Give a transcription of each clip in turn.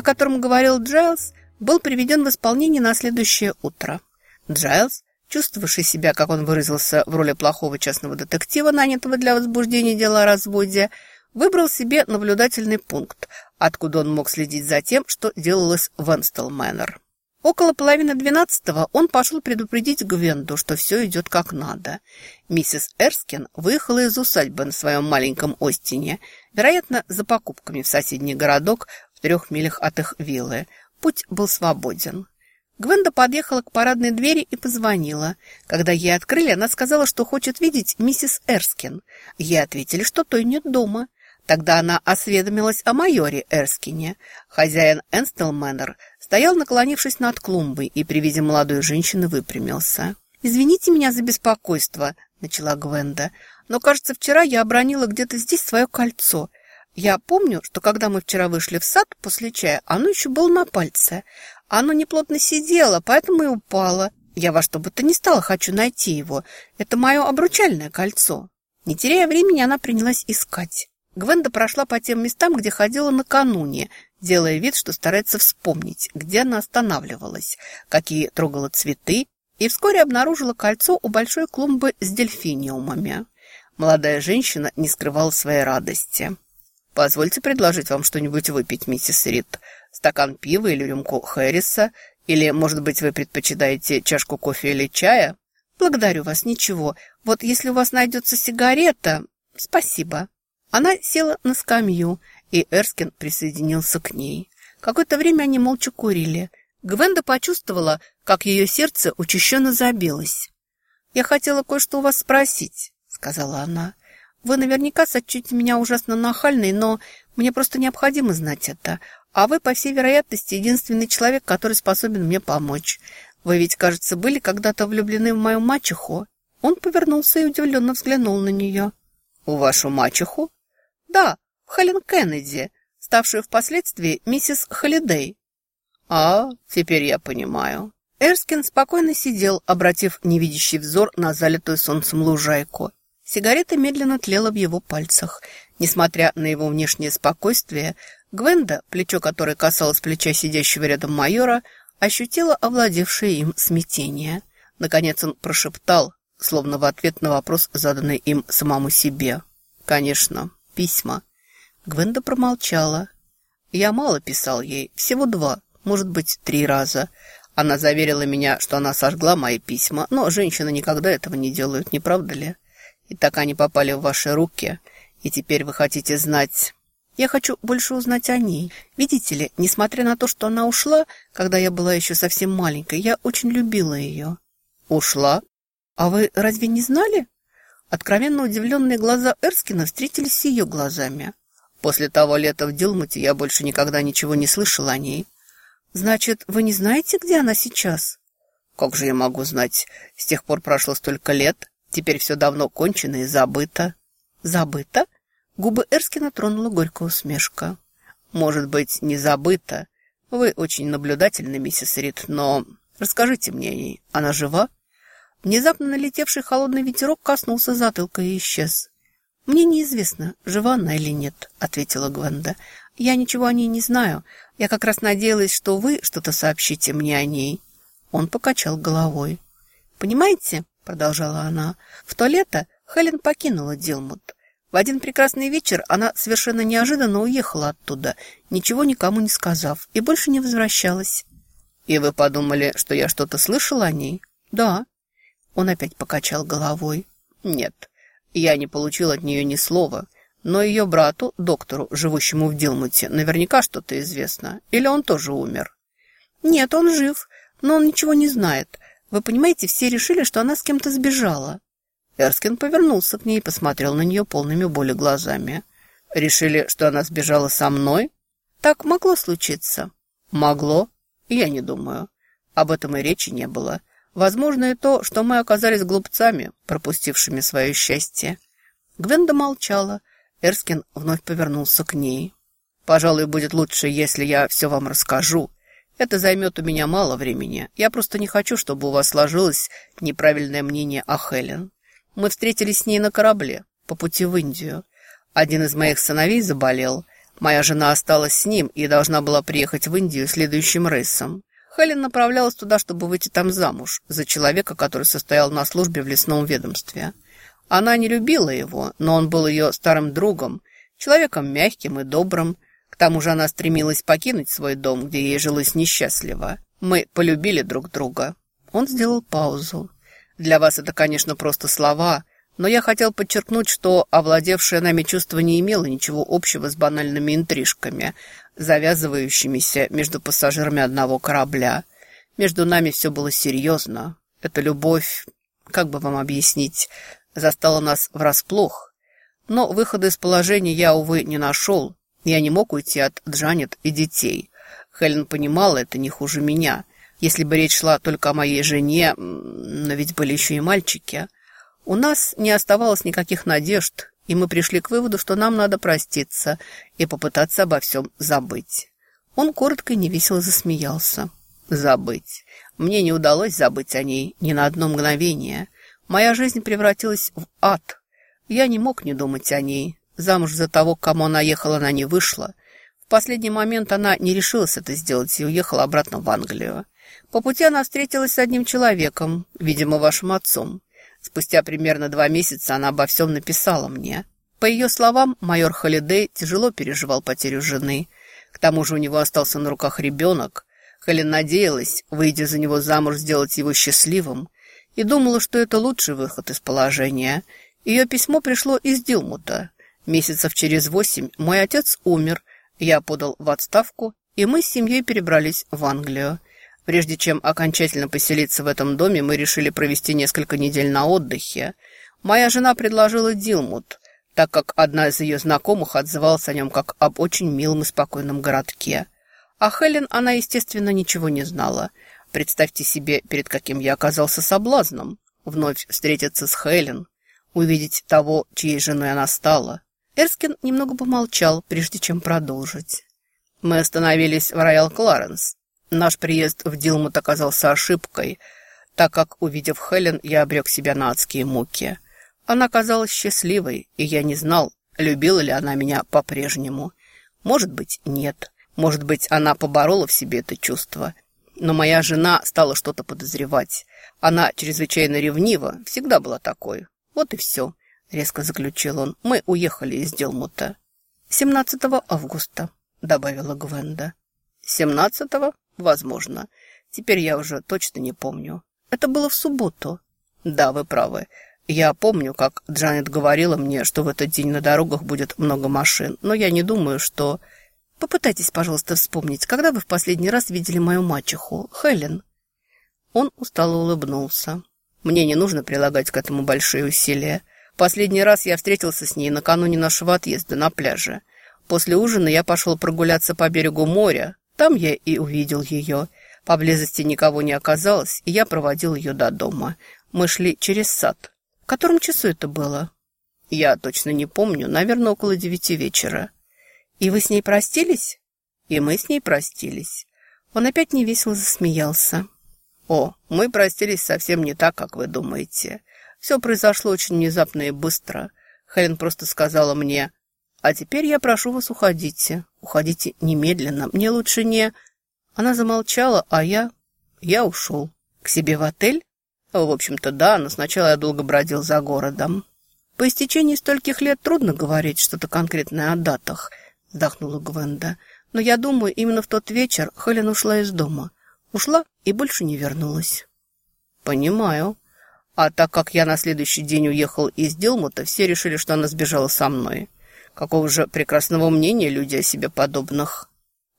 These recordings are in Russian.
О котором говорил Джайлз, был приведен в исполнение на следующее утро. Джайлз, чувствовавший себя, как он выразился, в роли плохого частного детектива, нанятого для возбуждения дела о разводе, выбрал себе наблюдательный пункт, откуда он мог следить за тем, что делалось в Энстел Мэннер. Около половины двенадцатого он пошел предупредить Гвенду, что все идет как надо. Миссис Эрскин выехала из усадьбы на своем маленьком Остине, вероятно, за покупками в соседний городок трех милях от их виллы. Путь был свободен. Гвенда подъехала к парадной двери и позвонила. Когда ей открыли, она сказала, что хочет видеть миссис Эрскин. Ей ответили, что той нет дома. Тогда она осведомилась о майоре Эрскине. Хозяин Энстел Мэннер стоял, наклонившись над клумбой, и при виде молодой женщины выпрямился. «Извините меня за беспокойство», — начала Гвенда, «но, кажется, вчера я обронила где-то здесь свое кольцо. Я помню, что когда мы вчера вышли в сад после чая, оно еще было на пальце. Оно неплотно сидело, поэтому и упало. Я во что бы то ни стало хочу найти его. Это мое обручальное кольцо». Не теряя времени, она принялась искать. Гвенда прошла по тем местам, где ходила накануне, делая вид, что старается вспомнить, где она останавливалась, какие трогала цветы, и вскоре обнаружила кольцо у большой клумбы с дельфиниумами. Молодая женщина не скрывала своей радости. «Позвольте предложить вам что-нибудь выпить, миссис Рид. Стакан пива или рюмку Хэрриса? Или, может быть, вы предпочитаете чашку кофе или чая?» «Благодарю вас, ничего. Вот если у вас найдется сигарета...» «Спасибо». Она села на скамью, и Эрскин присоединился к ней. Какое-то время они молча курили. Гвенда почувствовала, как ее сердце учащенно забилось. «Я хотела кое-что у вас спросить», — сказала она. «Вы наверняка сочтете меня ужасно нахальной, но мне просто необходимо знать это. А вы, по всей вероятности, единственный человек, который способен мне помочь. Вы ведь, кажется, были когда-то влюблены в мою мачеху». Он повернулся и удивленно взглянул на нее. «У вашу мачеху?» Да, Хелен Кеннеди, ставшую впоследствии миссис Холидей. А, теперь я понимаю. Эрскин спокойно сидел, обратив невидящий взор на залитую солнцем лужайку. Сигарета медленно тлела в его пальцах. Несмотря на его внешнее спокойствие, Гвенда, плечо которой касалось плеча сидящего рядом майора, ощутила овладевшее им смятение. Наконец он прошептал, словно в ответ на вопрос, заданный им самому себе. «Конечно, письма. Гвенда промолчала. Я мало писал ей, всего два, может быть, три раза. Она заверила меня, что она сожгла мои письма, но женщины никогда этого не делают, не правда ли? И так они попали в ваши руки, и теперь вы хотите знать... Я хочу больше узнать о ней. Видите ли, несмотря на то, что она ушла, когда я была еще совсем маленькой, я очень любила ее. Ушла? А вы разве не знали? Откровенно удивленные глаза Эрскина встретились с ее глазами. После того лета в Дилмуте я больше никогда ничего не слышал о ней. «Значит, вы не знаете, где она сейчас?» «Как же я могу знать? С тех пор прошло столько лет. Теперь все давно кончено и забыто». «Забыто?» Губы Эрскина тронула горькая усмешка. «Может быть, не забыто. Вы очень наблюдательны, миссис Рид, но расскажите мне о ней. Она жива?» Внезапно налетевший холодный ветерок коснулся затылка и исчез. «Мне неизвестно, жива она или нет», — ответила Гвенда. «Я ничего о ней не знаю. Я как раз надеялась, что вы что-то сообщите мне о ней». Он покачал головой. «Понимаете», — продолжала она, — «в то лето Хелен покинула Дилмут. В один прекрасный вечер она совершенно неожиданно уехала оттуда, ничего никому не сказав, и больше не возвращалась». «И вы подумали, что я что-то слышала о ней?» «Да». Он опять покачал головой. «Нет, я не получил от нее ни слова. Но ее брату, доктору, живущему в Дилмуте, наверняка что-то известно. Или он тоже умер?» «Нет, он жив, но он ничего не знает. Вы понимаете, все решили, что она с кем-то сбежала». Эрскин повернулся к ней и посмотрел на нее полными боли глазами. «Решили, что она сбежала со мной?» «Так могло случиться». «Могло? Я не думаю. Об этом и речи не было. Возможно и то, что мы оказались глупцами, пропустившими свое счастье. Гвенда молчала. Эрскин вновь повернулся к ней. «Пожалуй, будет лучше, если я все вам расскажу. Это займет у меня мало времени. Я просто не хочу, чтобы у вас сложилось неправильное мнение о Хелен. Мы встретились с ней на корабле, по пути в Индию. Один из моих сыновей заболел. Моя жена осталась с ним и должна была приехать в Индию следующим рейсом. Хелен направлялась туда, чтобы выйти там замуж, за человека, который состоял на службе в лесном ведомстве. Она не любила его, но он был ее старым другом, человеком мягким и добрым. Тому же она стремилась покинуть свой дом, где ей жилось несчастливо. Мы полюбили друг друга. Он сделал паузу. Для вас это, конечно, просто слова, но я хотел подчеркнуть, что овладевшее нами чувство не имело ничего общего с банальными интрижками, завязывающимися между пассажирами одного корабля. Между нами все было серьезно. Эта любовь, как бы вам объяснить, застала нас врасплох. Но выхода из положения я, увы, не нашел. Я не мог уйти от Джанет и детей. Хелен понимала это не хуже меня. Если бы речь шла только о моей жене, но ведь были еще и мальчики. У нас не оставалось никаких надежд, и мы пришли к выводу, что нам надо проститься и попытаться обо всем забыть. Он коротко и невесело засмеялся. Забыть. Мне не удалось забыть о ней ни на одно мгновение. Моя жизнь превратилась в ад. Я не мог не думать о ней. Замуж за того, к кому она ехала, она не вышла. В последний момент она не решилась это сделать и уехала обратно в Англию. По пути она встретилась с одним человеком, видимо, вашим отцом. Спустя примерно два месяца она обо всем написала мне. По ее словам, майор Холидей тяжело переживал потерю жены. К тому же у него остался на руках ребенок. Хелен надеялась, выйдя за него замуж, сделать его счастливым, и думала, что это лучший выход из положения. Ее письмо пришло из Дилмута. Месяцев через восемь мой отец умер, я подал в отставку, и мы с семьей перебрались в Англию. Прежде чем окончательно поселиться в этом доме, мы решили провести несколько недель на отдыхе. Моя жена предложила Дилмут, так как одна из ее знакомых отзывалась о нем как об очень милом и спокойном городке. А Хелен она, естественно, ничего не знала. Представьте себе, перед каким я оказался соблазном. Вновь встретиться с Хелен, увидеть того, чьей женой она стала. Эрскин немного помолчал, прежде чем продолжить. Мы остановились в Роял Кларенс. Наш приезд в Дилмут оказался ошибкой, так как, увидев Хелен, я обрек себя на адские муки. Она казалась счастливой, и я не знал, любила ли она меня по-прежнему. Может быть, нет. Может быть, она поборола в себе это чувство. Но моя жена стала что-то подозревать. Она чрезвычайно ревнива, всегда была такой. Вот и все, резко заключил он. Мы уехали из Дилмута. 17 августа, добавила Гвенда. 17-го? Возможно. Теперь я уже точно не помню. Это было в субботу. Да, вы правы. Я помню, как Джанет говорила мне, что в этот день на дорогах будет много машин, но я не думаю, что... Попытайтесь, пожалуйста, вспомнить, когда вы в последний раз видели мою мачеху, Хелен. Он устало улыбнулся. Мне не нужно прилагать к этому большие усилия. Последний раз я встретился с ней накануне нашего отъезда на пляже. После ужина я пошел прогуляться по берегу моря, там я и увидел ее. Поблизости никого не оказалось, и я проводил ее до дома. Мы шли через сад. В котором часу это было? Я точно не помню, наверное, около девяти вечера. И вы с ней простились? И мы с ней простились. Он опять невесело засмеялся. О, мы простились совсем не так, как вы думаете. Все произошло очень внезапно и быстро. Хелен просто сказала мне, а теперь я прошу вас, уходите. Уходите немедленно. Мне лучше не... Она замолчала, а я... Я ушел. К себе в отель? В общем-то, да, но сначала я долго бродил за городом. По истечении стольких лет трудно говорить что-то конкретное о датах, вздохнула Гвенда. Но я думаю, именно в тот вечер Хелен ушла из дома. Ушла и больше не вернулась. Понимаю. А так как я на следующий день уехал из Дилмута, все решили, что она сбежала со мной. Какого же прекрасного мнения люди о себе подобных.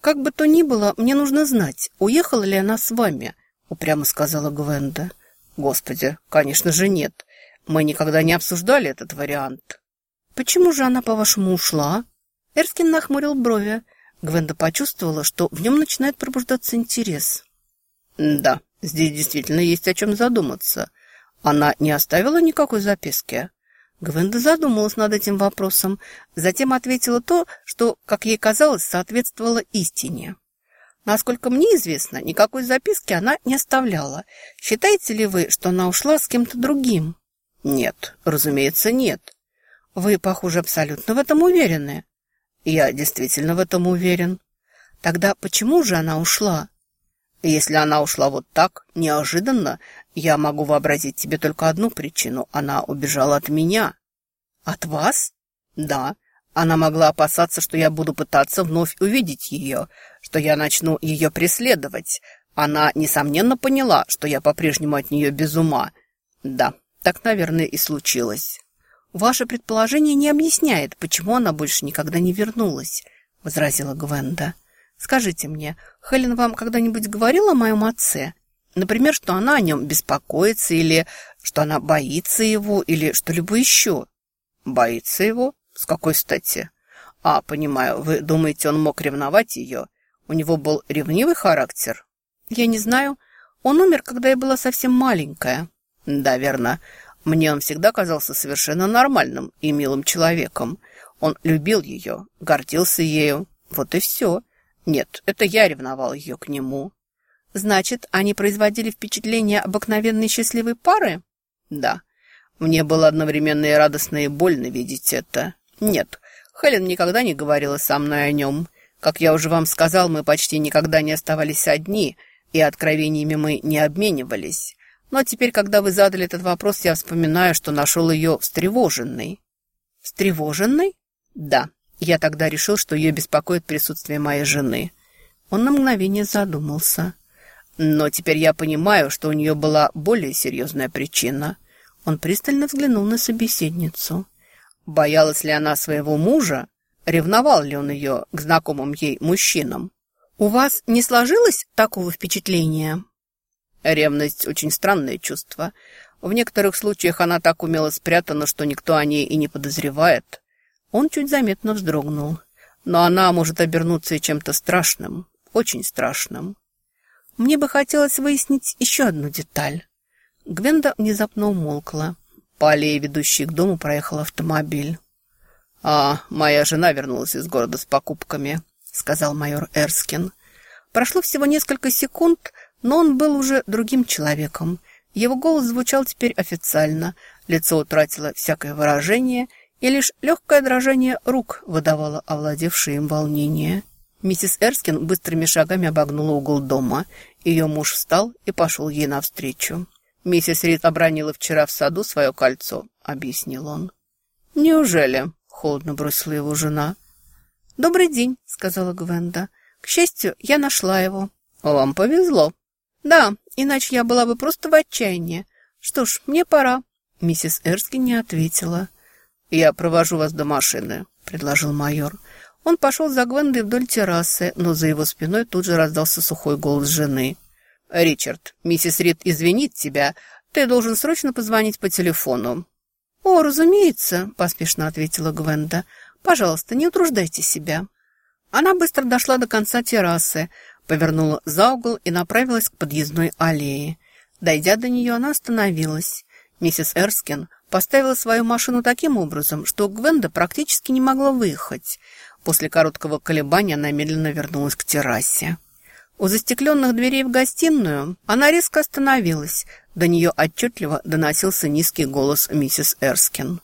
«Как бы то ни было, мне нужно знать, уехала ли она с вами», — упрямо сказала Гвенда. «Господи, конечно же нет. Мы никогда не обсуждали этот вариант». «Почему же она, по-вашему, ушла?» Эрскин нахмурил брови. Гвенда почувствовала, что в нем начинает пробуждаться интерес. «Да, здесь действительно есть о чем задуматься. Она не оставила никакой записки?» Гвенда задумалась над этим вопросом, затем ответила то, что, как ей казалось, соответствовало истине. Насколько мне известно, никакой записки она не оставляла. Считаете ли вы, что она ушла с кем-то другим? Нет, разумеется, нет. Вы, похоже, абсолютно в этом уверены. Я действительно в этом уверен. Тогда почему же она ушла? Если она ушла вот так, неожиданно, я могу вообразить тебе только одну причину. Она убежала от меня. От вас? Да. Она могла опасаться, что я буду пытаться вновь увидеть ее, что я начну ее преследовать. Она, несомненно, поняла, что я по-прежнему от нее без ума. Да, так, наверное, и случилось. Ваше предположение не объясняет, почему она больше никогда не вернулась, возразила Гвенда. Скажите мне, Хелен вам когда-нибудь говорила о моем отце? Например, что она о нем беспокоится, или что она боится его, или что-либо еще. Боится его? С какой стати? А, понимаю, вы думаете, он мог ревновать ее? У него был ревнивый характер? Я не знаю. Он умер, когда я была совсем маленькая. Да, верно. Мне он всегда казался совершенно нормальным и милым человеком. Он любил ее, гордился ею. Вот и все. Нет, это я ревновал ее к нему. Значит, они производили впечатление обыкновенной счастливой пары? Да. Мне было одновременно и радостно, и больно видеть это. Нет, Хелен никогда не говорила со мной о нем. Как я уже вам сказал, мы почти никогда не оставались одни, и откровениями мы не обменивались. Но теперь, когда вы задали этот вопрос, я вспоминаю, что нашел ее встревоженной. Встревоженной? Да. Я тогда решил, что ее беспокоит присутствие моей жены. Он на мгновение задумался. Но теперь я понимаю, что у нее была более серьезная причина. Он пристально взглянул на собеседницу. Боялась ли она своего мужа? Ревновал ли он ее к знакомым ей мужчинам? «У вас не сложилось такого впечатления?» Ревность – очень странное чувство. В некоторых случаях она так умело спрятана, что никто о ней и не подозревает. Он чуть заметно вздрогнул. Но она может обернуться и чем-то страшным, очень страшным. Мне бы хотелось выяснить еще одну деталь. Гвенда внезапно умолкла. По аллее, ведущей к дому, проехал автомобиль. «А, моя жена вернулась из города с покупками», — сказал майор Эрскин. Прошло всего несколько секунд, но он был уже другим человеком. Его голос звучал теперь официально, лицо утратило всякое выражение, и лишь легкое дрожание рук выдавало овладевшее им волнение. Миссис Эрскин быстрыми шагами обогнула угол дома. Ее муж встал и пошел ей навстречу. «Миссис Рид обронила вчера в саду свое кольцо», — объяснил он. «Неужели?» — холодно бросила его жена. «Добрый день», — сказала Гвенда. «К счастью, я нашла его». «Вам повезло». «Да, иначе я была бы просто в отчаянии. Что ж, мне пора». Миссис Эрскин не ответила. «Я провожу вас до машины», — предложил майор. Он пошел за Гвендой вдоль террасы, но за его спиной тут же раздался сухой голос жены. «Ричард, миссис Рид извинит тебя. Ты должен срочно позвонить по телефону». «О, разумеется», — поспешно ответила Гвенда. «Пожалуйста, не утруждайте себя». Она быстро дошла до конца террасы, повернула за угол и направилась к подъездной аллее. Дойдя до нее, она остановилась. Миссис Эрскин Поставила свою машину таким образом, что Гвенда практически не могла выехать. После короткого колебания она медленно вернулась к террасе. У застекленных дверей в гостиную она резко остановилась. До нее отчетливо доносился низкий голос миссис Эрскин.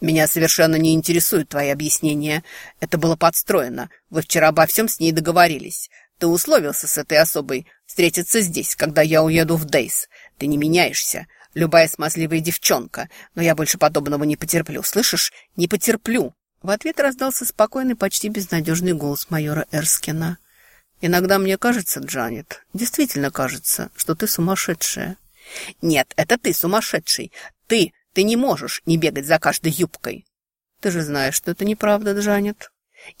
«Меня совершенно не интересуют твои объяснения. Это было подстроено. Вы вчера обо всем с ней договорились. Ты условился с этой особой встретиться здесь, когда я уеду в Дейс. Ты не меняешься любая смазливая девчонка, но я больше подобного не потерплю, слышишь? Не потерплю!» В ответ раздался спокойный, почти безнадежный голос майора Эрскина. «Иногда мне кажется, Джанет, действительно кажется, что ты сумасшедшая». «Нет, это ты сумасшедший. Ты, ты не можешь не бегать за каждой юбкой». «Ты же знаешь, что это неправда, Джанет».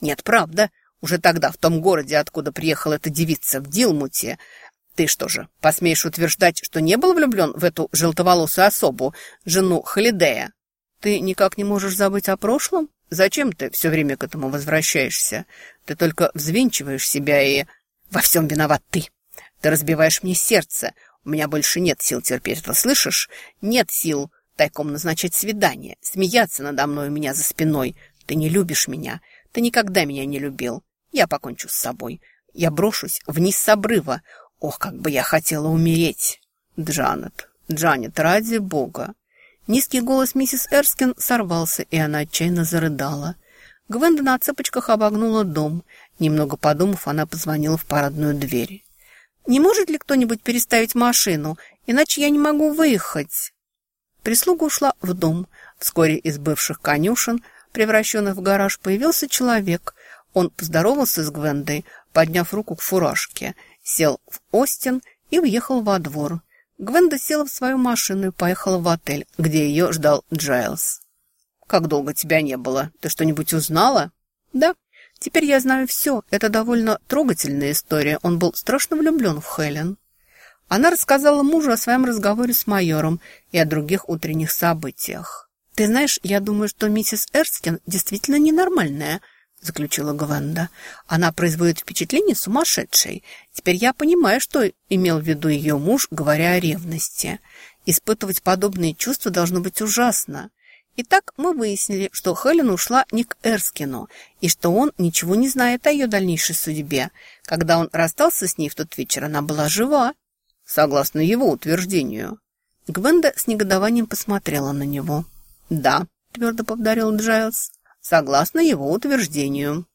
«Нет, правда. Уже тогда, в том городе, откуда приехала эта девица, в Дилмуте, ты что же, посмеешь утверждать, что не был влюблен в эту желтоволосую особу, жену Холидея? Ты никак не можешь забыть о прошлом? Зачем ты все время к этому возвращаешься? Ты только взвинчиваешь себя и... Во всем виноват ты. Ты разбиваешь мне сердце. У меня больше нет сил терпеть это, слышишь? Нет сил тайком назначать свидание, смеяться надо мной у меня за спиной. Ты не любишь меня. Ты никогда меня не любил. Я покончу с собой. Я брошусь вниз с обрыва. Ох, как бы я хотела умереть! Джанет, Джанет, ради бога! Низкий голос миссис Эрскин сорвался, и она отчаянно зарыдала. Гвенда на цепочках обогнула дом. Немного подумав, она позвонила в парадную дверь. «Не может ли кто-нибудь переставить машину? Иначе я не могу выехать». Прислуга ушла в дом. Вскоре из бывших конюшен, превращенных в гараж, появился человек. Он поздоровался с Гвендой, подняв руку к фуражке, сел в Остин и уехал во двор. Гвенда села в свою машину и поехала в отель, где ее ждал Джайлз. «Как долго тебя не было? Ты что-нибудь узнала?» «Да, теперь я знаю все. Это довольно трогательная история. Он был страшно влюблен в Хелен». Она рассказала мужу о своем разговоре с майором и о других утренних событиях. «Ты знаешь, я думаю, что миссис Эрскин действительно ненормальная», заключила Гвенда. «Она производит впечатление сумасшедшей. Теперь я понимаю, что имел в виду ее муж, говоря о ревности. Испытывать подобные чувства должно быть ужасно. Итак, мы выяснили, что Хелен ушла не к Эрскину, и что он ничего не знает о ее дальнейшей судьбе. Когда он расстался с ней в тот вечер, она была жива согласно его утверждению. Гвенда с негодованием посмотрела на него. «Да», — твердо повторил Джайлз, — «согласно его утверждению».